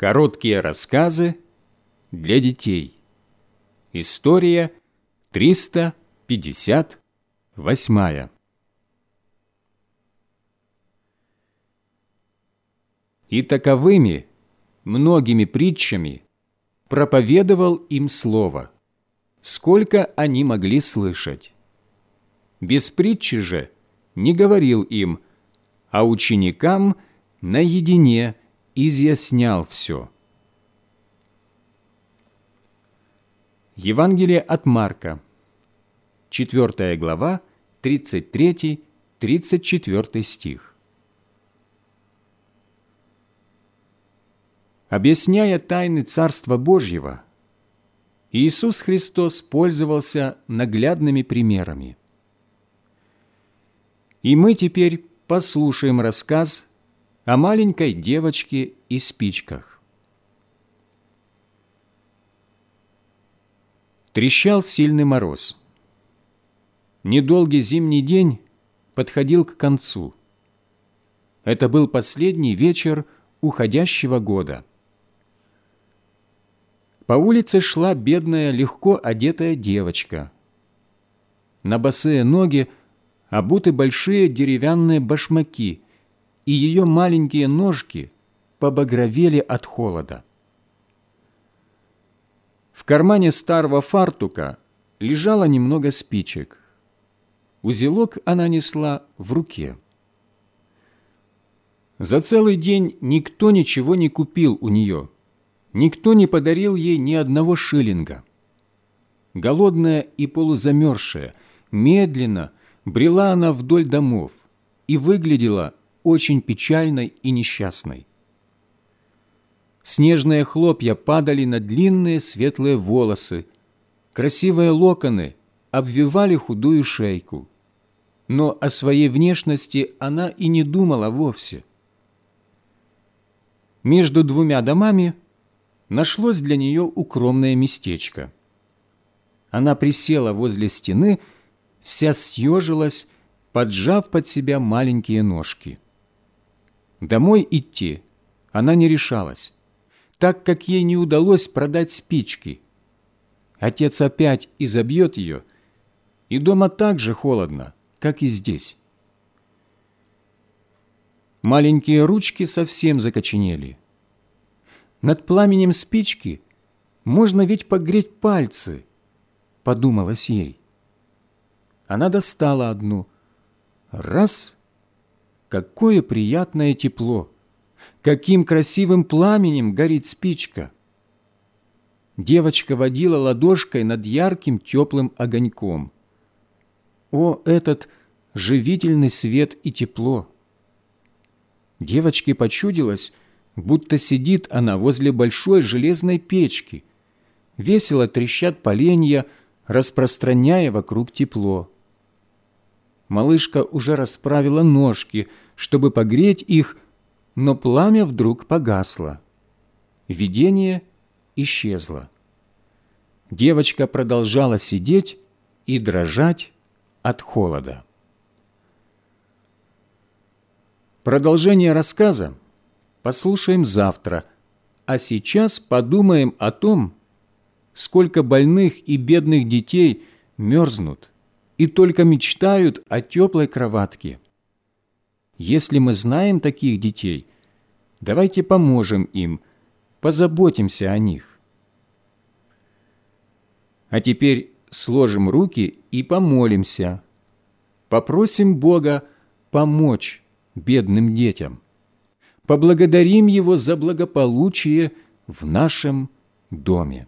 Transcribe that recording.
Короткие рассказы для детей. История 358. И таковыми многими притчами проповедовал им слово, сколько они могли слышать. Без притчи же не говорил им, а ученикам наедине изъяснял все. Евангелие от Марка, 4 глава, 33-34 стих. Объясняя тайны Царства Божьего, Иисус Христос пользовался наглядными примерами. И мы теперь послушаем рассказ о маленькой девочке и спичках. Трещал сильный мороз. Недолгий зимний день подходил к концу. Это был последний вечер уходящего года. По улице шла бедная, легко одетая девочка. На босые ноги обуты большие деревянные башмаки – и ее маленькие ножки побагровели от холода. В кармане старого фартука лежало немного спичек. Узелок она несла в руке. За целый день никто ничего не купил у нее, никто не подарил ей ни одного шиллинга. Голодная и полузамерзшая, медленно брела она вдоль домов и выглядела очень печальной и несчастной. Снежные хлопья падали на длинные светлые волосы, красивые локоны обвивали худую шейку. Но о своей внешности она и не думала вовсе. Между двумя домами нашлось для нее укромное местечко. Она присела возле стены, вся съежилась, поджав под себя маленькие ножки. Домой идти она не решалась, так как ей не удалось продать спички. Отец опять изобьет ее, и дома так же холодно, как и здесь. Маленькие ручки совсем закоченели. Над пламенем спички можно ведь погреть пальцы, подумалось ей. Она достала одну, раз — Какое приятное тепло! Каким красивым пламенем горит спичка! Девочка водила ладошкой над ярким теплым огоньком. О, этот живительный свет и тепло! Девочке почудилось, будто сидит она возле большой железной печки. Весело трещат поленья, распространяя вокруг тепло малышка уже расправила ножки, чтобы погреть их, но пламя вдруг погасло. Видение исчезло. Девочка продолжала сидеть и дрожать от холода. Продолжение рассказа послушаем завтра, а сейчас подумаем о том, сколько больных и бедных детей мерзнут и только мечтают о теплой кроватке. Если мы знаем таких детей, давайте поможем им, позаботимся о них. А теперь сложим руки и помолимся. Попросим Бога помочь бедным детям. Поблагодарим Его за благополучие в нашем доме.